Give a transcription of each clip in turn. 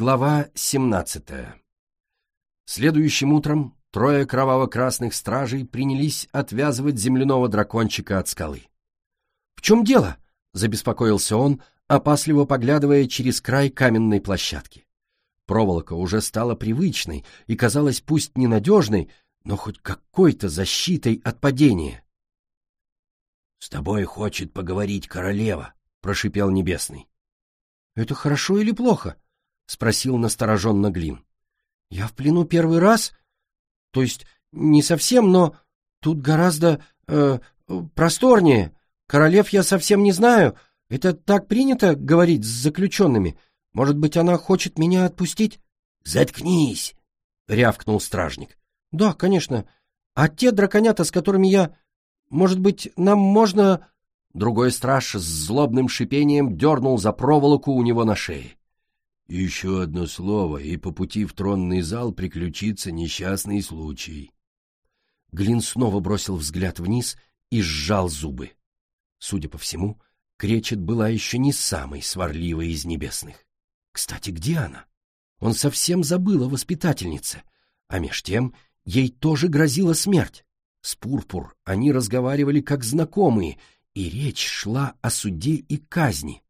Глава 17. Следующим утром трое кроваво-красных стражей принялись отвязывать земляного дракончика от скалы. «В чем дело?» — забеспокоился он, опасливо поглядывая через край каменной площадки. Проволока уже стала привычной и казалась пусть ненадежной, но хоть какой-то защитой от падения. — С тобой хочет поговорить королева, — прошипел Небесный. — Это хорошо или плохо? — спросил настороженно Глин. — Я в плену первый раз? То есть не совсем, но тут гораздо э, просторнее. Королев я совсем не знаю. Это так принято говорить с заключенными. Может быть, она хочет меня отпустить? — Заткнись! — рявкнул стражник. — Да, конечно. А те драконята, с которыми я... Может быть, нам можно... Другой страж с злобным шипением дернул за проволоку у него на шее. Еще одно слово, и по пути в тронный зал приключится несчастный случай. Глин снова бросил взгляд вниз и сжал зубы. Судя по всему, Кречет была еще не самой сварливой из небесных. Кстати, где она? Он совсем забыл о воспитательнице, а меж тем ей тоже грозила смерть. С Пурпур они разговаривали как знакомые, и речь шла о суде и казни.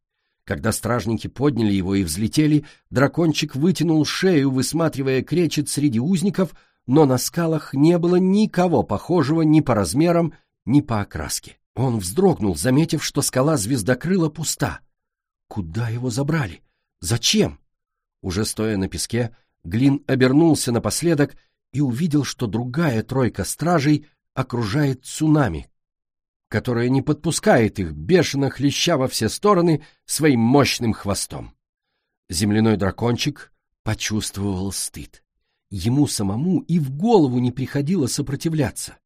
Когда стражники подняли его и взлетели, дракончик вытянул шею, высматривая кречет среди узников, но на скалах не было никого похожего ни по размерам, ни по окраске. Он вздрогнул, заметив, что скала звездокрыла пуста. Куда его забрали? Зачем? Уже стоя на песке, Глин обернулся напоследок и увидел, что другая тройка стражей окружает цунами, которое не подпускает их, бешено хлеща во все стороны своим мощным хвостом. Земляной дракончик почувствовал стыд. Ему самому и в голову не приходило сопротивляться.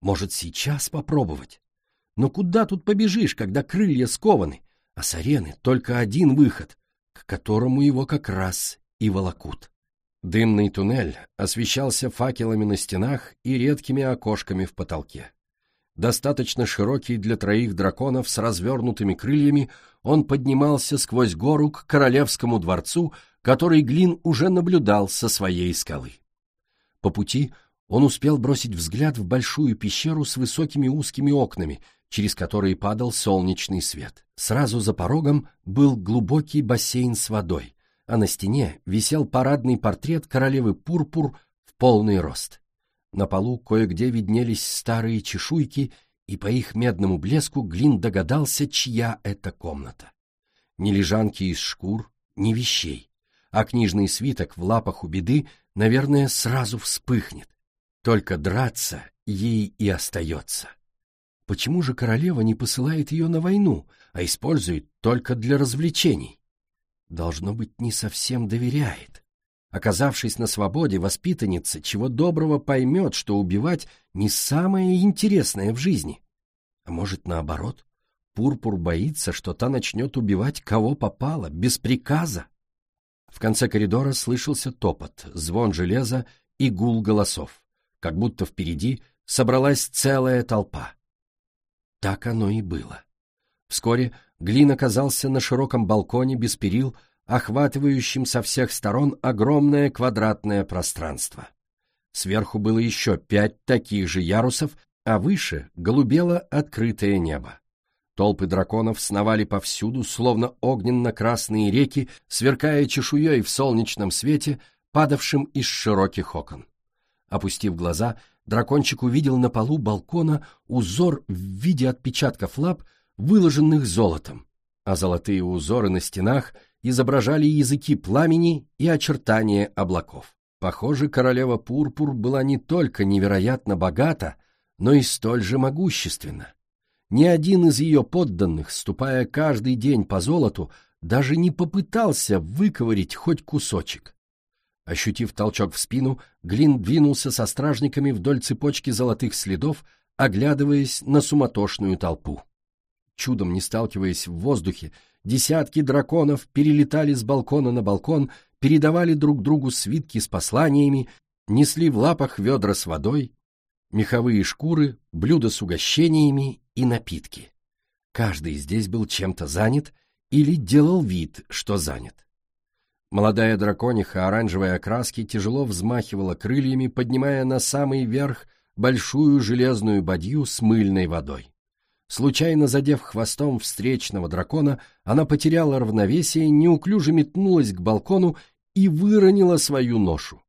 Может, сейчас попробовать? Но куда тут побежишь, когда крылья скованы, а с арены только один выход, к которому его как раз и волокут. Дымный туннель освещался факелами на стенах и редкими окошками в потолке. Достаточно широкий для троих драконов с развернутыми крыльями, он поднимался сквозь гору к королевскому дворцу, который Глин уже наблюдал со своей скалы. По пути он успел бросить взгляд в большую пещеру с высокими узкими окнами, через которые падал солнечный свет. Сразу за порогом был глубокий бассейн с водой а на стене висел парадный портрет королевы Пурпур в полный рост. На полу кое-где виднелись старые чешуйки, и по их медному блеску Глин догадался, чья это комната. Ни лежанки из шкур, ни вещей, а книжный свиток в лапах у беды, наверное, сразу вспыхнет. Только драться ей и остается. Почему же королева не посылает ее на войну, а использует только для развлечений? Должно быть, не совсем доверяет. Оказавшись на свободе, воспитанница чего доброго поймет, что убивать не самое интересное в жизни. А может, наоборот, Пурпур боится, что та начнет убивать кого попало, без приказа. В конце коридора слышался топот, звон железа и гул голосов, как будто впереди собралась целая толпа. Так оно и было. Вскоре Глин оказался на широком балконе без перил, охватывающем со всех сторон огромное квадратное пространство. Сверху было еще пять таких же ярусов, а выше голубело открытое небо. Толпы драконов сновали повсюду, словно огненно-красные реки, сверкая чешуей в солнечном свете, падавшим из широких окон. Опустив глаза, дракончик увидел на полу балкона узор в виде отпечатков лап, выложенных золотом, а золотые узоры на стенах изображали языки пламени и очертания облаков. Похоже, королева Пурпур была не только невероятно богата, но и столь же могущественна. Ни один из ее подданных, ступая каждый день по золоту, даже не попытался выковырить хоть кусочек. Ощутив толчок в спину, Глин двинулся со стражниками вдоль цепочки золотых следов, оглядываясь на суматошную толпу. Чудом не сталкиваясь в воздухе, десятки драконов перелетали с балкона на балкон, передавали друг другу свитки с посланиями, несли в лапах ведра с водой, меховые шкуры, блюда с угощениями и напитки. Каждый здесь был чем-то занят или делал вид, что занят. Молодая дракониха оранжевой окраски тяжело взмахивала крыльями, поднимая на самый верх большую железную бадью с мыльной водой. Случайно задев хвостом встречного дракона, она потеряла равновесие, неуклюже метнулась к балкону и выронила свою ношу.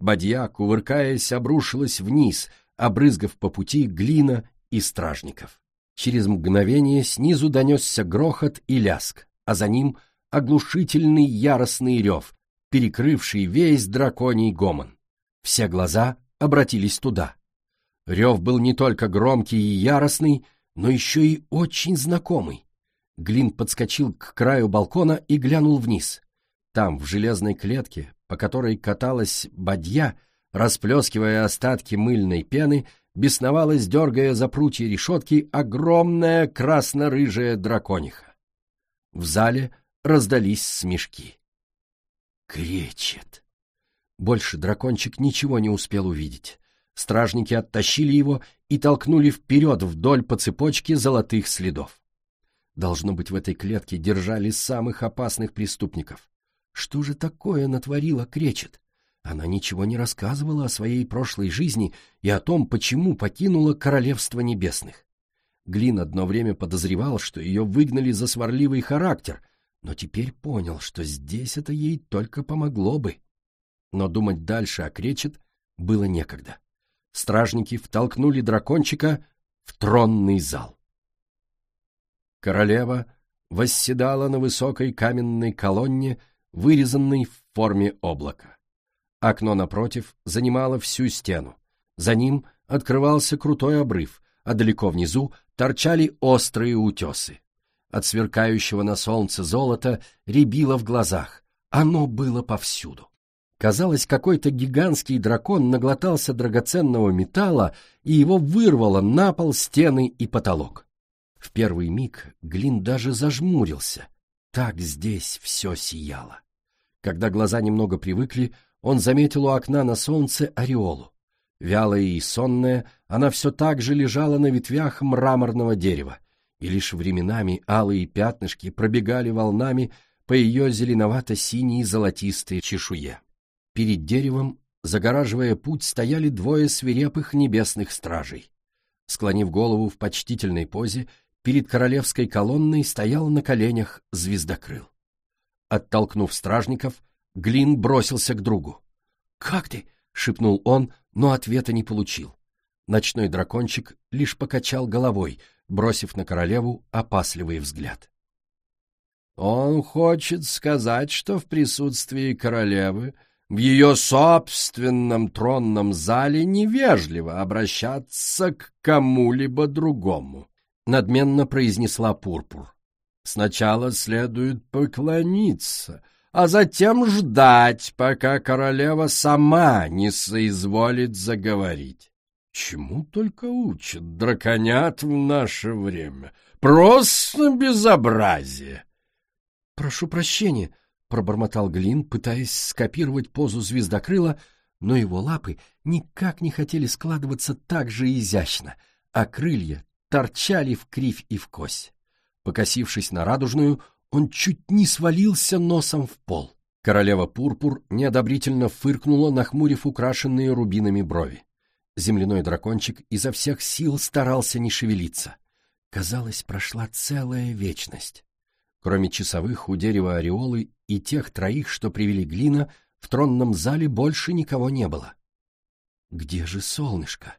Бадья, кувыркаясь, обрушилась вниз, обрызгав по пути глина и стражников. Через мгновение снизу донесся грохот и ляск, а за ним оглушительный яростный рев, перекрывший весь драконий гомон. Все глаза обратились туда. Рев был не только громкий и яростный, но еще и очень знакомый. Глин подскочил к краю балкона и глянул вниз. Там, в железной клетке, по которой каталась бадья, расплескивая остатки мыльной пены, бесновалась, дергая за прутья решетки, огромная красно-рыжая дракониха. В зале раздались смешки. Кречет! Больше дракончик ничего не успел увидеть. Стражники оттащили его и толкнули вперед вдоль по цепочке золотых следов. Должно быть, в этой клетке держали самых опасных преступников. Что же такое натворила Кречет? Она ничего не рассказывала о своей прошлой жизни и о том, почему покинула Королевство Небесных. Глин одно время подозревал, что ее выгнали за сварливый характер, но теперь понял, что здесь это ей только помогло бы. Но думать дальше о Кречет было некогда стражники втолкнули дракончика в тронный зал. Королева восседала на высокой каменной колонне, вырезанной в форме облака. Окно напротив занимало всю стену. За ним открывался крутой обрыв, а далеко внизу торчали острые утесы. От сверкающего на солнце золота рябило в глазах. Оно было повсюду. Казалось, какой-то гигантский дракон наглотался драгоценного металла и его вырвало на пол стены и потолок. В первый миг Глин даже зажмурился. Так здесь все сияло. Когда глаза немного привыкли, он заметил у окна на солнце ореолу. Вялая и сонная, она все так же лежала на ветвях мраморного дерева, и лишь временами алые пятнышки пробегали волнами по ее зеленовато-синей золотистой чешуе. Перед деревом, загораживая путь, стояли двое свирепых небесных стражей. Склонив голову в почтительной позе, перед королевской колонной стоял на коленях звездокрыл. Оттолкнув стражников, Глин бросился к другу. «Как ты?» — шепнул он, но ответа не получил. Ночной дракончик лишь покачал головой, бросив на королеву опасливый взгляд. «Он хочет сказать, что в присутствии королевы в ее собственном тронном зале невежливо обращаться к кому-либо другому, — надменно произнесла Пурпур. Сначала следует поклониться, а затем ждать, пока королева сама не соизволит заговорить. Чему только учат драконят в наше время? Просто безобразие! — Прошу прощения, пробормотал Глин, пытаясь скопировать позу звездокрыла, но его лапы никак не хотели складываться так же изящно, а крылья торчали в кривь и в кось. Покосившись на радужную, он чуть не свалился носом в пол. Королева Пурпур неодобрительно фыркнула, нахмурив украшенные рубинами брови. Земляной дракончик изо всех сил старался не шевелиться. Казалось, прошла целая вечность. Кроме часовых у дерева ореолы и тех троих, что привели Глина, в тронном зале больше никого не было. Где же солнышко?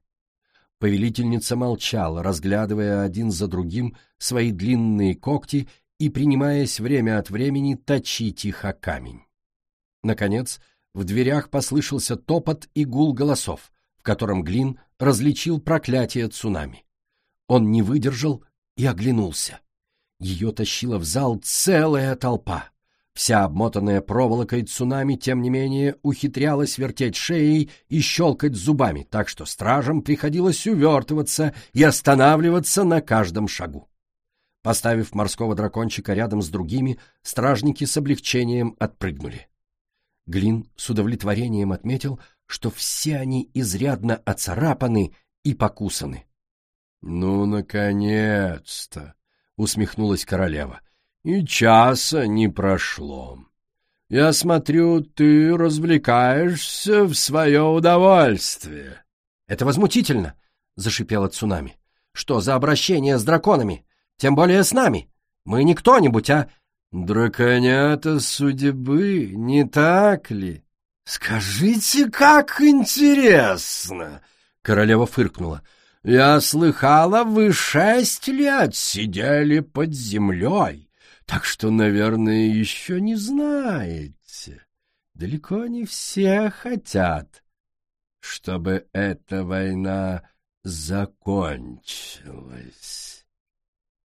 Повелительница молчала, разглядывая один за другим свои длинные когти и принимаясь время от времени точить их о камень. Наконец, в дверях послышался топот и гул голосов, в котором Глин различил проклятие цунами. Он не выдержал и оглянулся. Ее тащила в зал целая толпа. Вся обмотанная проволокой цунами, тем не менее, ухитрялась вертеть шеей и щелкать зубами, так что стражам приходилось увертываться и останавливаться на каждом шагу. Поставив морского дракончика рядом с другими, стражники с облегчением отпрыгнули. Глин с удовлетворением отметил, что все они изрядно оцарапаны и покусаны. — Ну, наконец-то! — усмехнулась королева. — И часа не прошло. Я смотрю, ты развлекаешься в свое удовольствие. — Это возмутительно, — зашипело цунами. — Что за обращение с драконами? Тем более с нами. Мы не кто-нибудь, а... — Драконята судьбы, не так ли? — Скажите, как интересно! — королева фыркнула. — Я слыхала, вы шесть лет сидели под землей, так что, наверное, еще не знаете. Далеко не все хотят, чтобы эта война закончилась.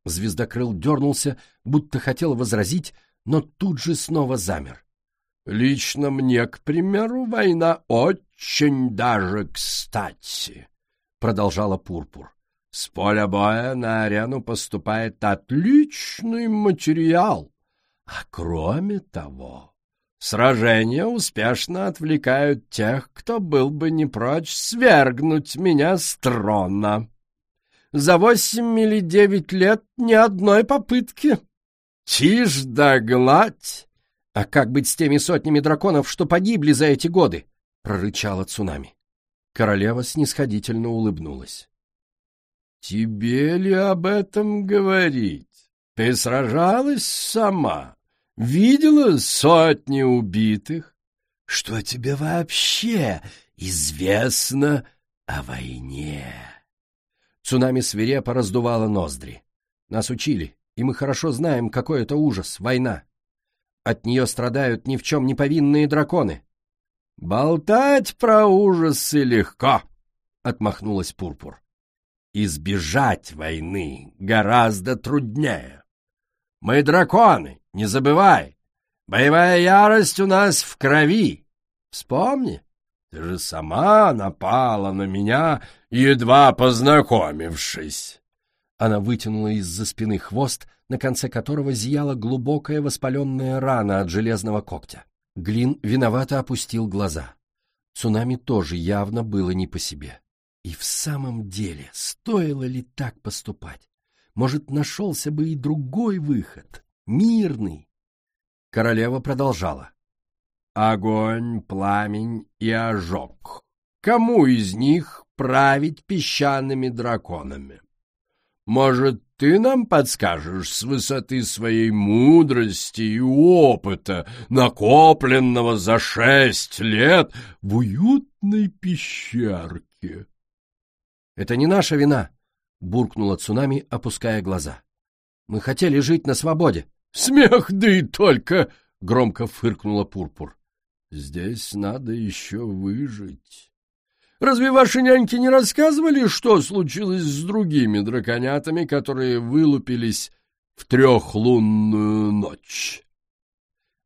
Звездокрыл дернулся, будто хотел возразить, но тут же снова замер. Лично мне, к примеру, война очень даже кстати, — продолжала Пурпур. С поля боя на арену поступает отличный материал. А кроме того, сражения успешно отвлекают тех, кто был бы не прочь свергнуть меня с трона. За восемь или девять лет ни одной попытки. Тишь да гладь! А как быть с теми сотнями драконов, что погибли за эти годы? — прорычала цунами. Королева снисходительно улыбнулась. Тебе ли об этом говорить? Ты сражалась сама, видела сотни убитых? Что тебе вообще известно о войне? Цунами свирепо раздувало ноздри. Нас учили, и мы хорошо знаем, какой это ужас — война. От нее страдают ни в чем не повинные драконы. — Болтать про ужасы легко, — отмахнулась Пурпур избежать войны гораздо труднее. Мы драконы, не забывай. Боевая ярость у нас в крови. Вспомни, ты же сама напала на меня, едва познакомившись. Она вытянула из-за спины хвост, на конце которого зияла глубокая воспаленная рана от железного когтя. Глин виновато опустил глаза. Цунами тоже явно было не по себе. И в самом деле, стоило ли так поступать? Может, нашелся бы и другой выход, мирный? Королева продолжала. Огонь, пламень и ожог. Кому из них править песчаными драконами? Может, ты нам подскажешь с высоты своей мудрости и опыта, накопленного за шесть лет в уютной пещерке? «Это не наша вина», — буркнула цунами, опуская глаза. «Мы хотели жить на свободе». «Смех, да и только!» — громко фыркнула Пурпур. «Здесь надо еще выжить». «Разве ваши няньки не рассказывали, что случилось с другими драконятами, которые вылупились в трехлунную ночь?»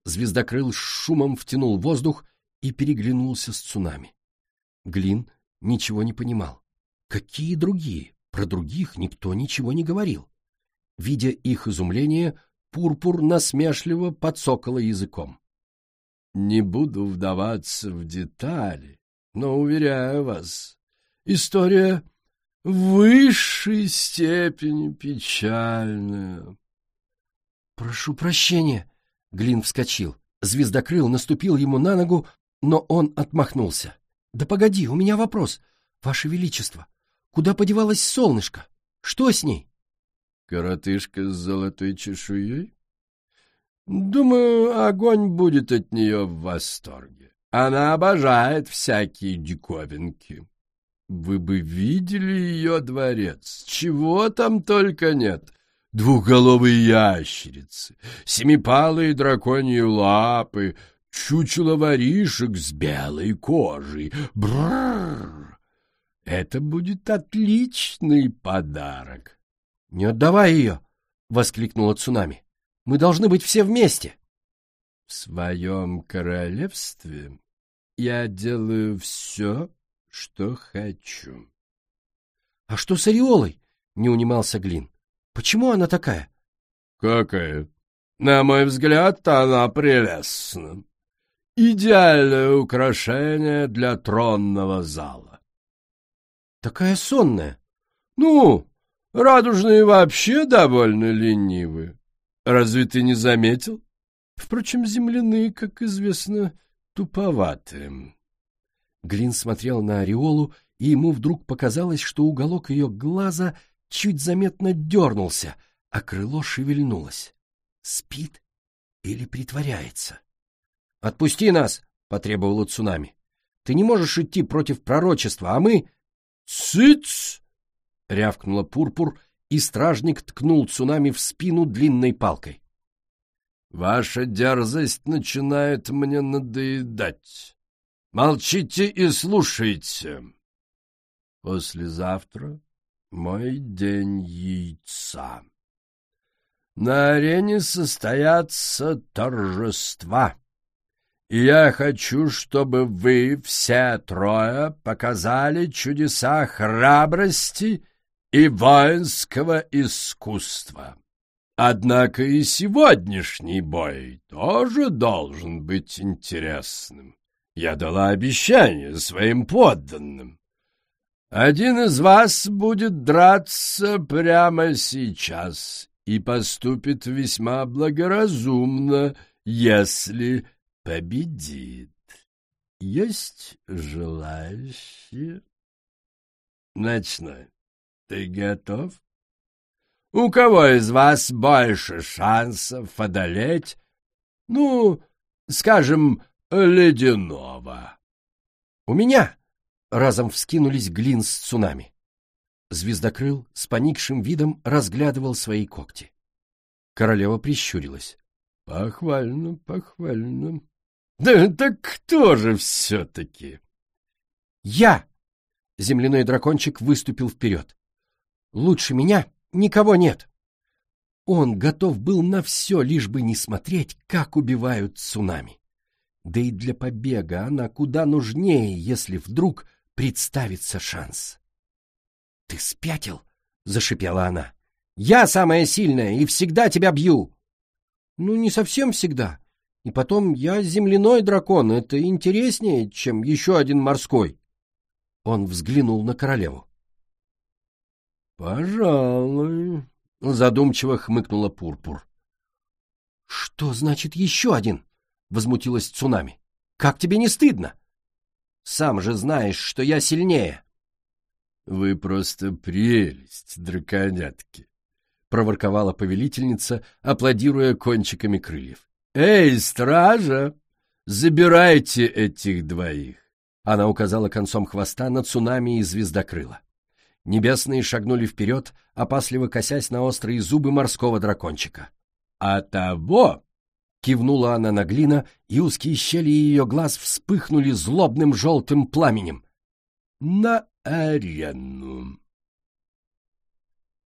Звездокрыл с шумом втянул воздух и переглянулся с цунами. Глин ничего не понимал. Какие другие? Про других никто ничего не говорил. Видя их изумление, Пурпур насмешливо подсокала языком. «Не буду вдаваться в детали, но, уверяю вас, история в высшей степени печальная». «Прошу прощения», — Глин вскочил. Звездокрыл наступил ему на ногу, но он отмахнулся. «Да погоди, у меня вопрос. Ваше Величество, Куда подевалось солнышко? Что с ней? Коротышка с золотой чешуей? Думаю, огонь будет от нее в восторге. Она обожает всякие диковинки. Вы бы видели ее дворец. Чего там только нет. Двухголовые ящерицы, семипалые драконьи лапы, чучело воришек с белой кожей. Бррр! Это будет отличный подарок. — Не отдавай ее! — воскликнула цунами. — Мы должны быть все вместе. — В своем королевстве я делаю все, что хочу. — А что с Ореолой? — не унимался Глин. — Почему она такая? — Какая? На мой взгляд, она прелестна. Идеальное украшение для тронного зала. Такая сонная. Ну, радужные вообще довольно ленивы. Разве ты не заметил? Впрочем, земляные, как известно, туповаты. Глин смотрел на ореолу, и ему вдруг показалось, что уголок ее глаза чуть заметно дернулся, а крыло шевельнулось. Спит или притворяется? — Отпусти нас! — потребовала цунами. — Ты не можешь идти против пророчества, а мы... — Цыц! — рявкнула Пурпур, и стражник ткнул цунами в спину длинной палкой. — Ваша дерзость начинает мне надоедать. Молчите и слушайте. Послезавтра мой день яйца. На арене состоятся торжества. И я хочу, чтобы вы все трое показали чудеса храбрости и воинского искусства. Однако и сегодняшний бой тоже должен быть интересным. Я дала обещание своим подданным. Один из вас будет драться прямо сейчас и поступит весьма благоразумно, если победит. Есть желающие? Ночной, ты готов? У кого из вас больше шансов одолеть, ну, скажем, ледяного? У меня! Разом вскинулись глин с цунами. Звездокрыл с поникшим видом разглядывал свои когти. Королева прищурилась. — Похвально, похвально. — Да так кто же все-таки? — Я! Земляной дракончик выступил вперед. — Лучше меня никого нет. Он готов был на все, лишь бы не смотреть, как убивают цунами. Да и для побега она куда нужнее, если вдруг представится шанс. — Ты спятил? — зашипела она. — Я самая сильная и всегда тебя бью. — Ну, не совсем всегда. И потом, я земляной дракон, это интереснее, чем еще один морской. Он взглянул на королеву. — Пожалуй, — задумчиво хмыкнула Пурпур. — Что значит еще один? — возмутилась Цунами. — Как тебе не стыдно? Сам же знаешь, что я сильнее. — Вы просто прелесть, драконятки! — проворковала повелительница, аплодируя кончиками крыльев. — Эй, стража! Забирайте этих двоих! Она указала концом хвоста на цунами и звездокрыла. Небесные шагнули вперед, опасливо косясь на острые зубы морского дракончика. — А того Кивнула она на глина, и узкие щели ее глаз вспыхнули злобным желтым пламенем. «На арену!»